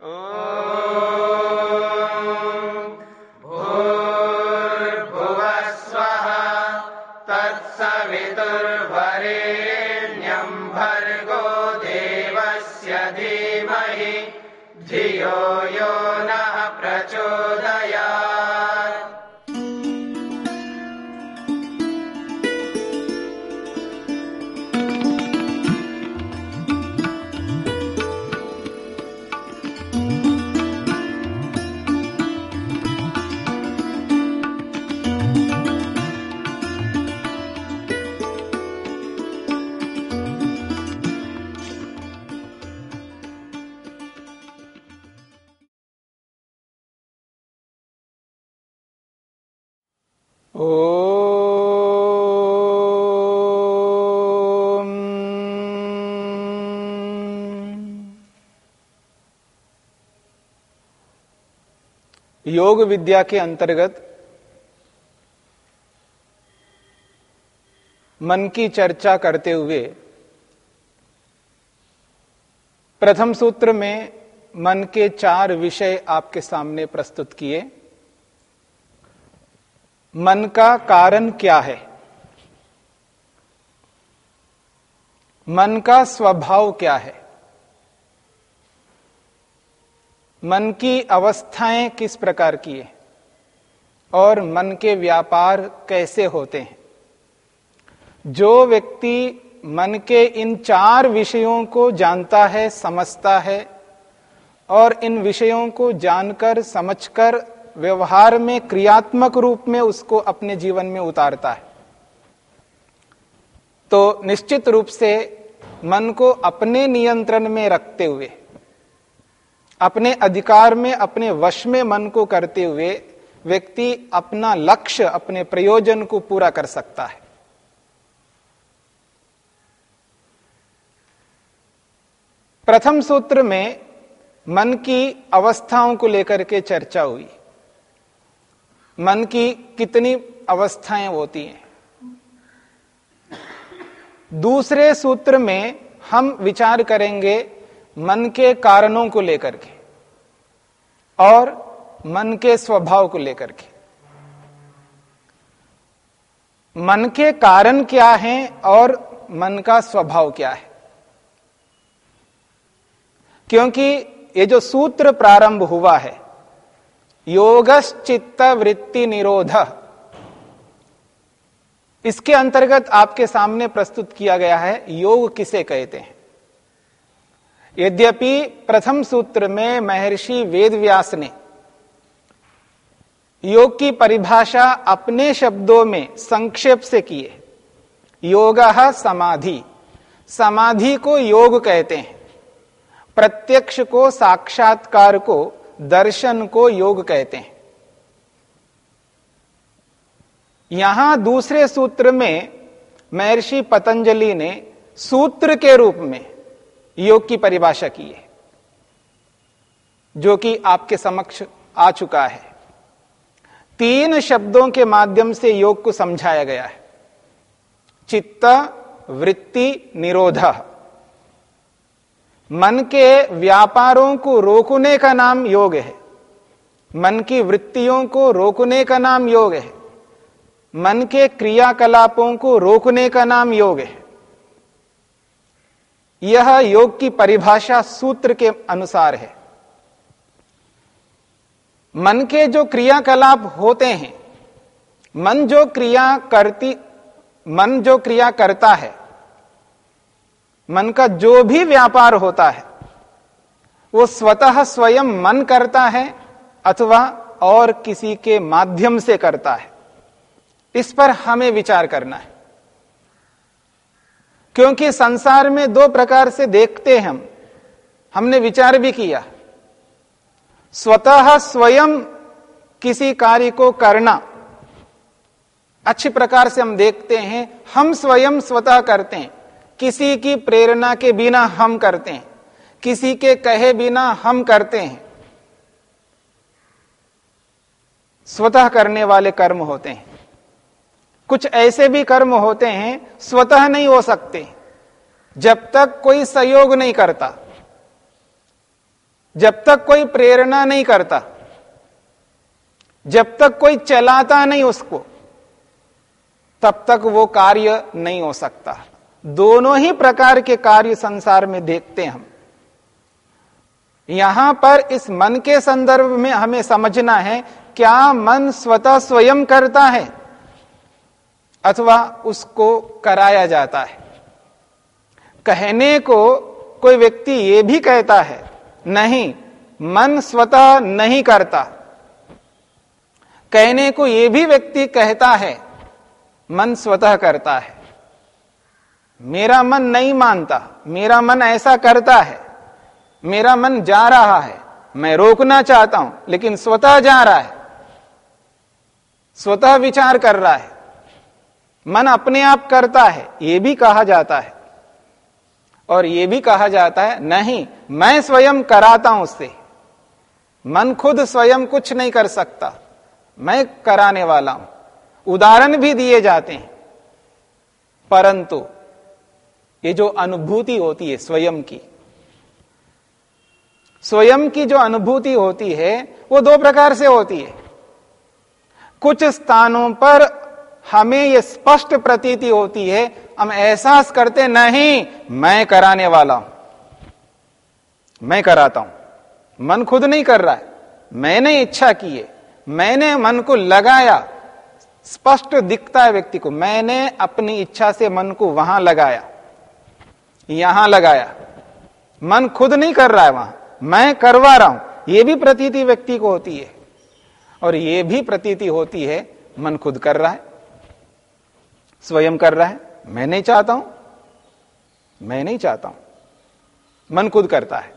Oh. योग विद्या के अंतर्गत मन की चर्चा करते हुए प्रथम सूत्र में मन के चार विषय आपके सामने प्रस्तुत किए। मन का कारण क्या है? मन का स्वभाव क्या है? मन की अवस्थाएँ किस प्रकार की है? और मन के व्यापार कैसे होते हैं? जो व्यक्ति मन के इन चार विषयों को जानता है, समझता है, और इन विषयों को जानकर, समझकर, व्यवहार में क्रियात्मक रूप में उसको अपने जीवन में उतारता है। तो निश्चित रूप से मन को अपने नियंत्रण में रखते हुए अपने अधिकार में, अपने वश में मन को करते हुए व्यक्ति अपना लक्ष्य, अपने प्रयोजन को पूरा कर सकता है। प्रथम सूत्र में मन की अवस्थाओं को लेकर के चर्चा हुई। मन की कितनी अवस्थाएँ होती हैं? दूसरे सूत्र में हम विचार करेंगे मन के कारणों को लेकर के और मन के स्वभाव को लेकर के। मन के कारण क्या हैं और मन का स्वभाव क्या है? क्योंकि ये जो सूत्र प्रारंभ हुआ है योगश्चित्त वृत्ति निरोध, इसके अंतर्गत आपके सामने प्रस्तुत किया गया है, योग किसे कहते हैं? यद्यपि प्रथम सूत्र में महर्षि वेदव्यास ने योग की परिभाषा अपने शब्दों में संक्षेप से की है योग समाधि। समाधि को योग कहते हैं। प्रत्यक्ष को साक्षात्कार को दर्शन को योग कहते हैं। यहाँ दूसरे सूत्र में महर्षि पतंजलि ने सूत्र के रूप में योग की परिभाषा की है, जो कि आपके समक्ष आ चुका है। तीन शब्दों के माध्यम से योग को समझाया गया है। चित्त, वृत्ति, निरोध। मन के व्यापारों को रोकने का नाम योग है। मन की वृत्तियों को रोकने का नाम योग है। मन के क्रियाकलापों को रोकने का नाम योग है। यह योग की परिभाषा सूत्र के अनुसार है। मन के जो क्रियाकलाप होते हैं, मन जो क्रिया करती, मन जो क्रिया करता है, मन का जो भी व्यापार होता है, वो स्वतः स्वयं मन करता है अथवा और किसी के माध्यम से करता है। इस पर हमें विचार करना है। क्योंकि संसार में दो प्रकार से देखते हैं हम। हमने विचार भी किया। स्वतः स्वयं किसी कार्य को करना। अच्छी प्रकार से हम देखते हैं, हम स्वयं स्वतः करते हैं। किसी की प्रेरणा के बिना हम करते हैं। किसी के कहे बिना हम करते हैं। स्वतः करने वाले कर्म होते हैं। कुछ ऐसे भी कर्म होते हैं, स्वतः नहीं हो सकते, जब तक कोई सहयोग नहीं करता, जब तक कोई प्रेरणा नहीं करता, जब तक कोई चलाता नहीं उसको, तब तक वो कार्य नहीं हो सकता। दोनों ही प्रकार के कार्य संसार में देखते हम। यहाँ पर इस मन के संदर्भ में हमें समझना है, क्या मन स्वतः स्वयं करता है? अथवा उसको कराया जाता है। कहने को कोई व्यक्ति ये भी कहता है, नहीं, मन स्वतः नहीं करता। कहने को यह भी व्यक्ति कहता है, मन स्वतः करता है। मेरा मन नहीं मानता, मेरा मन ऐसा करता है, मेरा मन जा रहा है, मैं रोकना चाहता हूँ, लेकिन स्वतः जा रहा है, स्वतः विचार कर रहा है। मन अपने आप करता है यह भी कहा जाता है। और यह भी कहा जाता है, नहीं, मैं स्वयं कराता हूँ उससे। मन खुद स्वयं कुछ नहीं कर सकता, मैं कराने वाला हूँ। उदाहरण भी दिए जाते हैं। परंतु, ये जो अनुभूति होती है स्वयं की स्वयं की जो अनुभूति होती है, वो दो प्रकार से होती है। कुछ स्थानों पर हमें यह स्पष्ट प्रतीति होती है, हम एहसास करते नहीं, मैं कराने वाला हूँ। मैं कराता हूँ। मन खुद नहीं कर रहा है। मैंने इच्छा की है। मैंने मन को लगाया। स्पष्ट दिखता है व्यक्ति को। मैंने अपनी इच्छा से मन को वहाँ लगाया। यहाँ लगाया। मन खुद नहीं कर रहा है वहाँ। मैं करवा रहा हूँ। यह भी प्रतीति व्यक्ति को होती है। और यह भी प्रतीति होती है, मन खुद कर रहा है। स्वयं कर रहा है। मैं नहीं चाहता हूँ। मैं नहीं चाहता हूँ। मन खुद करता है।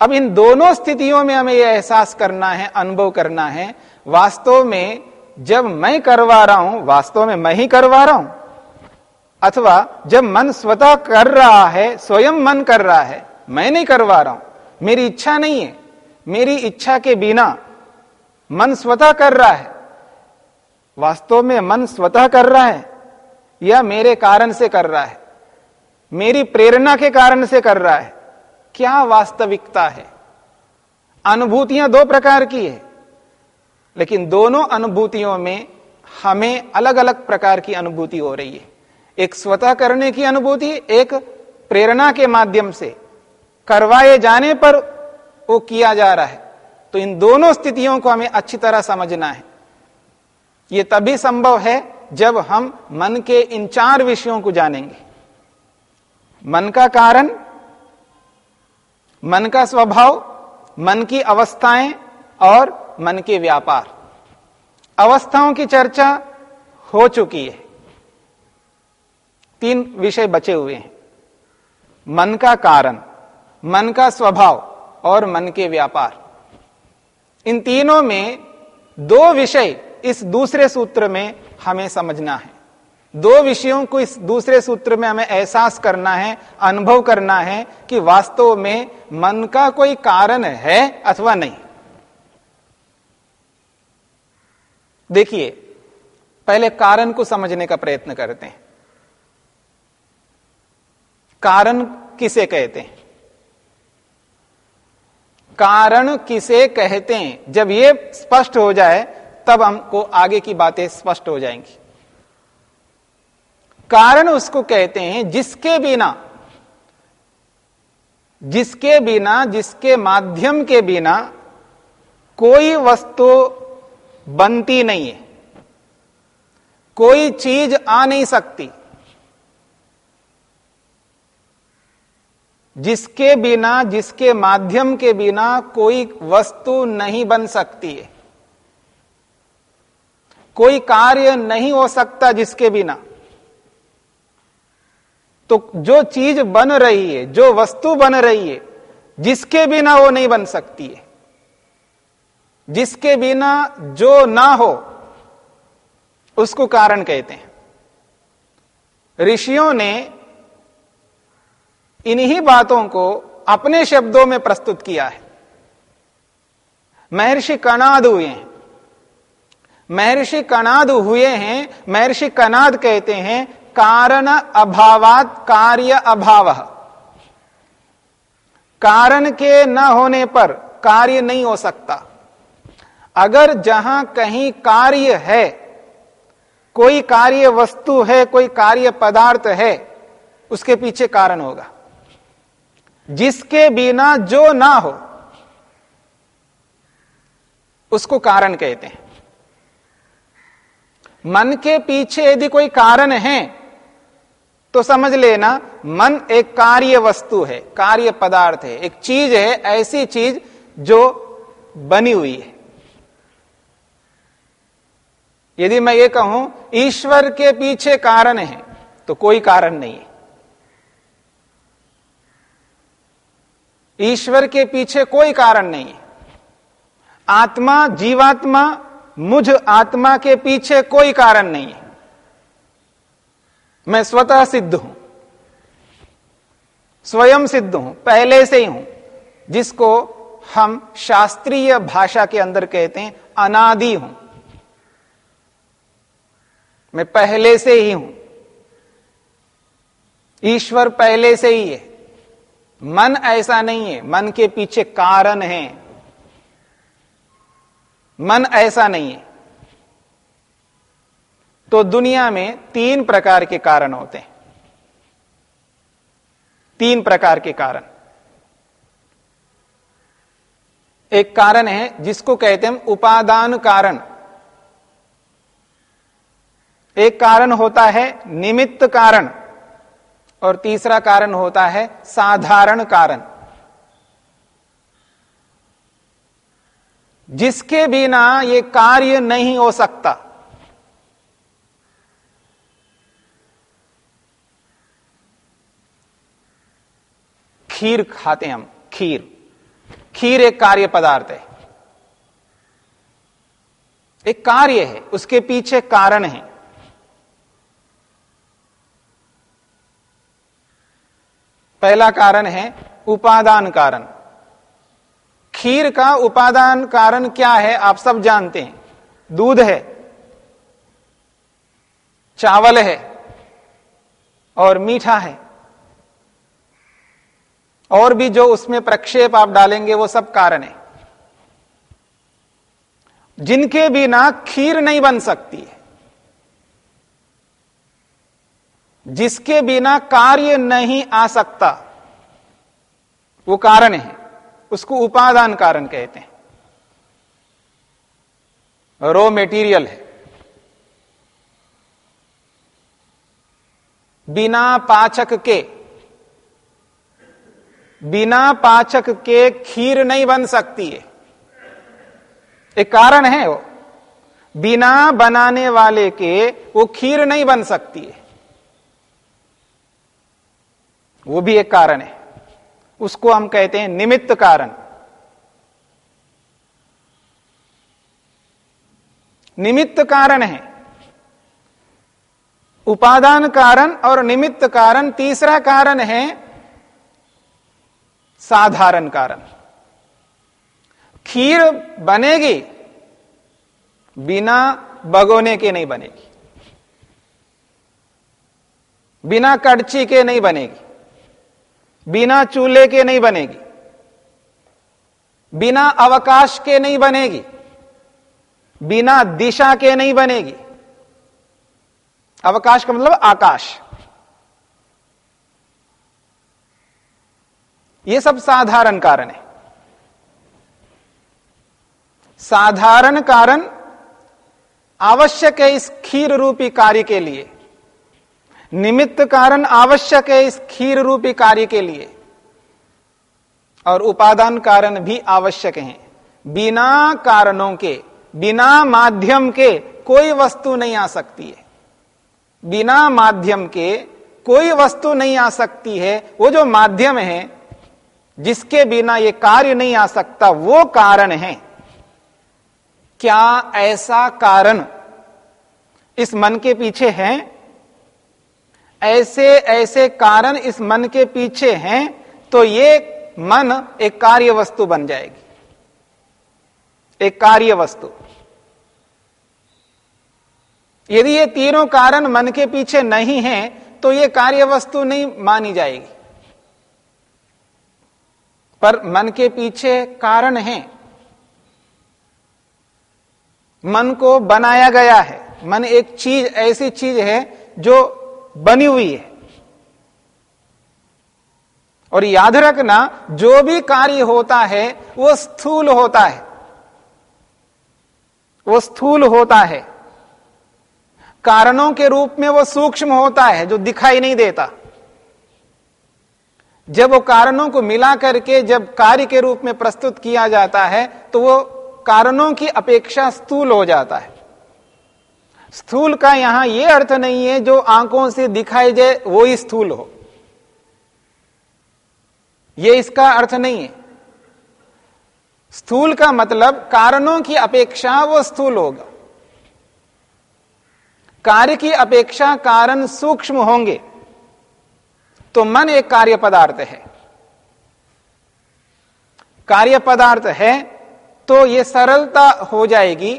अब इन दोनों स्थितियों में हमें यह एहसास करना है, अनुभव करना है, वास्तव में जब मैं करवा रहा हूँ, वास्तव में मैं ही करवा रहा हूँ, अथवा जब मन स्वतः कर रहा है, स्वयं मन कर रहा है, मैं नहीं करवा रहा हूँ, मेरी इच्छा नहीं है, मेरी इच्छा के बिना मन स्वतः कर रहा है वास्तव में मन स्वतः कर रहा है या मेरे कारण से कर रहा है? मेरी प्रेरणा के कारण से कर रहा है। क्या वास्तविकता है? अनुभूतियाँ दो प्रकार की है। लेकिन दोनों अनुभूतियों में हमें अलग अलग प्रकार की अनुभूति हो रही है। एक स्वतः करने की अनुभूति, एक प्रेरणा के माध्यम से। करवाए जाने पर वो किया जा रहा है। तो इन दोनों स्थितियों को हमें अच्छी तरह समझना है। यह तभी संभव है जब हम मन के इन चार विषयों को जानेंगे। मन का कारण, मन का स्वभाव, मन की अवस्थाएँ और मन के व्यापार। अवस्थाओं की चर्चा हो चुकी है। तीन विषय बचे हुए हैं। मन का कारण, मन का स्वभाव और मन के व्यापार। इन तीनों में दो विषय इस दूसरे सूत्र में हमें समझना है। दो विषयों को इस दूसरे सूत्र में हमें एहसास करना है, अनुभव करना है कि वास्तव में मन का कोई कारण है अथवा नहीं। देखिए, पहले कारण को समझने का प्रयत्न करते हैं। कारण किसे कहते हैं? कारण किसे कहते हैं? जब यह स्पष्ट हो जाए तब हमको आगे की बातें स्पष्ट हो जाएँगी। कारण उसको कहते हैं, जिसके बिना जिसके बिना, जिसके माध्यम के बिना कोई वस्तु बनती नहीं है। कोई चीज़ आ नहीं सकती। जिसके बिना, जिसके माध्यम के बिना कोई वस्तु नहीं बन सकती है। कोई कार्य नहीं हो सकता जिसके बिना। तो जो चीज़ बन रही है, जो वस्तु बन रही है, जिसके बिना वो नहीं बन सकती है। जिसके बिना जो ना हो, उसको कारण कहते हैं। ऋषियों ने इन्हीं बातों को अपने शब्दों में प्रस्तुत किया है। महर्षि कनाद हुए हैं। महर्षि कनाद हुए हैं, महर्षि कनाद कहते हैं, कारण अभावात कार्य अभाव। कारण के न होने पर कार्य नहीं हो सकता। अगर जहाँ कहीं कार्य है, कोई कार्य वस्तु है, कोई कार्य पदार्थ है, उसके पीछे कारण होगा। जिसके बिना जो ना हो, उसको कारण कहते हैं। मन के पीछे यदि कोई कारण है तो समझ लेना, मन एक कार्य वस्तु है, कार्य पदार्थ है। एक चीज़ है, ऐसी चीज़ जो बनी हुई है। यदि मैं ये कहूँ, ईश्वर के पीछे कारण है तो कोई कारण नहीं है। ईश्वर के पीछे कोई कारण नहीं है। आत्मा, जीवात्मा मुझ आत्मा के पीछे कोई कारण नहीं है। मैं स्वतः सिद्ध हूँ। स्वयं सिद्ध हूँ, पहले से ही हूँ, जिसको हम शास्त्रीय भाषा के अंदर कहते हैं अनादि हूँ। मैं पहले से ही हूँ। ईश्वर पहले से ही है। मन ऐसा नहीं है, मन के पीछे कारण है। मन ऐसा नहीं है। तो दुनिया में तीन प्रकार के कारण होते हैं। तीन प्रकार के कारण। एक कारण है, जिसको कहते हैं उपादान कारण। एक कारण होता है निमित्त कारण, और तीसरा कारण होता है साधारण कारण। जिसके बिना ये कार्य नहीं हो सकता। खीर खाते हैं हम, खीर। खीर एक कार्य पदार्थ है। एक कार्य है, उसके पीछे कारण है। पहला कारण है उपादान कारण। खीर का उपादान कारण क्या है, आप सब जानते हैं। दूध है, चावल है, और मीठा है। और भी जो उसमें प्रक्षेप आप डालेंगे, वो सब कारण है। जिनके बिना खीर नहीं बन सकती है, जिसके बिना कार्य नहीं आ सकता, वो कारण है। उसको उपादान कारण कहते हैं। रो मेटीरियल है। बिना पाचक के, बिना पाचक के खीर नहीं बन सकती है। एक कारण है वो। बिना बनाने वाले के वो खीर नहीं बन सकती है। वो भी एक कारण है। उसको हम कहते हैं निमित्त कारण। निमित्त कारण है। उपादान कारण और निमित्त कारण तीसरा कारण है साधारण कारण। खीर बनेगी, बिना बगोने के नहीं बनेगी। बिना कड़ची के नहीं बनेगी। बिना चूल्हे के नहीं बनेगी। बिना अवकाश के नहीं बनेगी। बिना दिशा के नहीं बनेगी। अवकाश का मतलब आकाश। ये सब साधारण कारण है। साधारण कारण आवश्यक है इस खीर रूपी कार्य के लिए। निमित्त कारण आवश्यक है इस खीर रूपी कार्य के लिए। और उपादान कारण भी आवश्यक हैं। बिना कारणों के, बिना माध्यम के कोई वस्तु नहीं आ सकती है। बिना माध्यम के कोई वस्तु नहीं आ सकती है। वो जो माध्यम है, जिसके बिना ये कार्य नहीं आ सकता, वो कारण है। क्या ऐसा कारण इस मन के पीछे है? ऐसे ऐसे कारण इस मन के पीछे हैं तो ये मन एक कार्य वस्तु बन जाएगी। एक कार्य वस्तु यदि ये तीनों कारण मन के पीछे नहीं है तो ये कार्य वस्तु नहीं मानी जाएगी। पर मन के पीछे कारण है। मन को बनाया गया है। मन एक चीज़, ऐसी चीज़ है जो बनी हुई है। और याद रखना, जो भी कार्य होता है, वो स्थूल होता है। वो स्थूल होता है। कारणों के रूप में वो सूक्ष्म होता है, जो दिखाई नहीं देता। जब वो कारणों को मिला करके, जब कार्य के रूप में प्रस्तुत किया जाता है तो वो कारणों की अपेक्षा स्थूल हो जाता है। स्थूल का यहाँ यह अर्थ नहीं है, जो आँखों से दिखाई जाए वो ही स्थूल हो। यह इसका अर्थ नहीं है। स्थूल का मतलब कारणों की अपेक्षा वो स्थूल होगा। कार्य की अपेक्षा कारण सूक्ष्म होंगे तो मन एक कार्य पदार्थ है। कार्य पदार्थ है तो यह सरलता हो जाएगी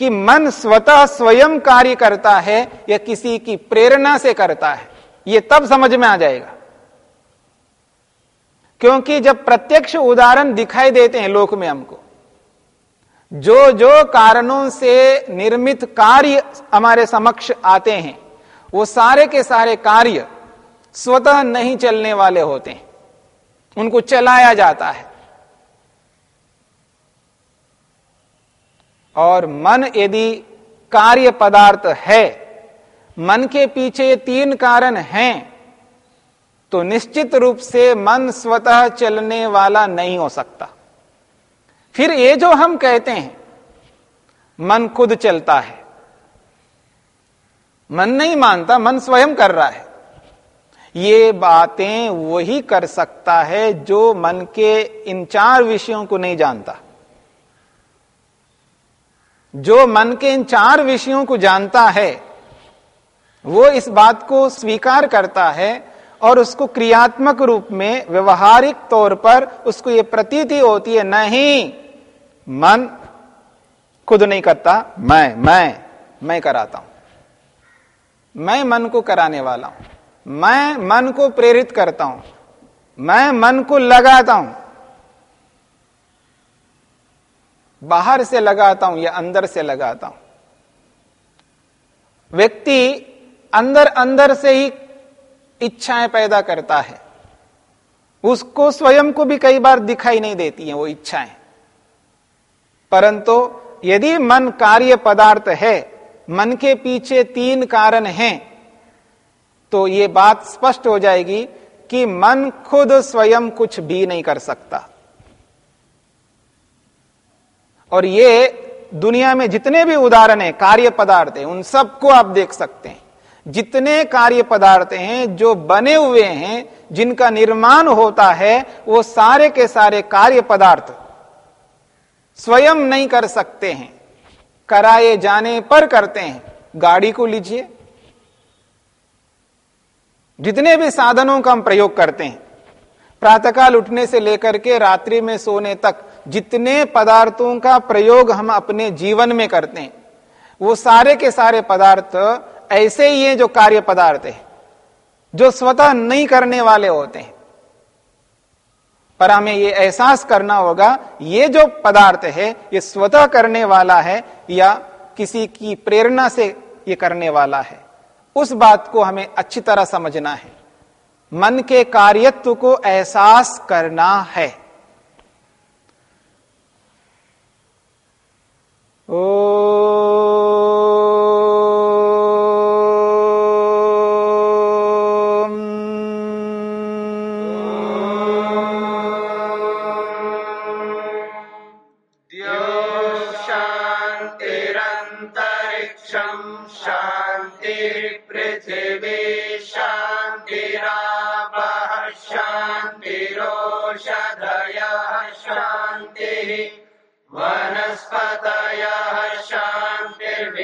कि मन स्वतः स्वयं कार्य करता है या किसी की प्रेरणा से करता है यह तब समझ में आ जाएगा। क्योंकि जब प्रत्यक्ष उदाहरण दिखाई देते हैं लोक में हमको जो जो कारणों से निर्मित कार्य हमारे समक्ष आते हैं, वो सारे के सारे कार्य स्वतः नहीं चलने वाले होते हैं। उनको चलाया जाता है। और मन यदि कार्य पदार्थ है, मन के पीछे तीन कारण हैं तो निश्चित रूप से मन स्वतः चलने वाला नहीं हो सकता। फिर ये जो हम कहते हैं, मन खुद चलता है। मन नहीं मानता, मन स्वयं कर रहा है। ये बातें वही कर सकता है जो मन के इन चार विषयों को नहीं जानता। जो मन के इन चार विषयों को जानता है, वो इस बात को स्वीकार करता है और उसको क्रियात्मक रूप में व्यवहारिक तौर पर उसको ये प्रतीति होती है, नहीं, मन खुद नहीं करता, मैं मैं मैं कराता हूँ। मैं मन को कराने वाला हूँ। मैं मन को प्रेरित करता हूँ। मैं मन को लगाता हूँ। बाहर से लगाता हूँ या अंदर से लगाता हूँ। व्यक्ति अंदर अंदर से ही इच्छाएँ पैदा करता है। उसको स्वयं को भी कई बार दिखाई नहीं देती हैं वो इच्छाएँ। परंतु यदि मन कार्य पदार्थ है, मन के पीछे तीन कारण हैं तो ये बात स्पष्ट हो जाएगी कि मन खुद स्वयं कुछ भी नहीं कर सकता। और ये दुनिया में जितने भी उदाहरण है, कार्य पदार्थ हैं, उन सबको आप देख सकते हैं। जितने कार्य पदार्थ हैं, जो बने हुए हैं, जिनका निर्माण होता है, वो सारे के सारे कार्य पदार्थ स्वयं नहीं कर सकते हैं। कराए जाने पर करते हैं। गाड़ी को लीजिए। जितने भी साधनों का हम प्रयोग करते हैं, प्रातःकाल उठने से लेकर के रात्रि में सोने तक जितने पदार्थों का प्रयोग हम अपने जीवन में करते हैं, वो सारे के सारे पदार्थ ऐसे ही है जो कार्य पदार्थ है, जो स्वतः नहीं करने वाले होते हैं। पर हमें यह एहसास करना होगा, ये जो पदार्थ है, ये स्वतः करने वाला है या किसी की प्रेरणा से ये करने वाला है, उस बात को हमें अच्छी तरह समझना है। मन के कार्यत्व को एहसास करना है। Oh.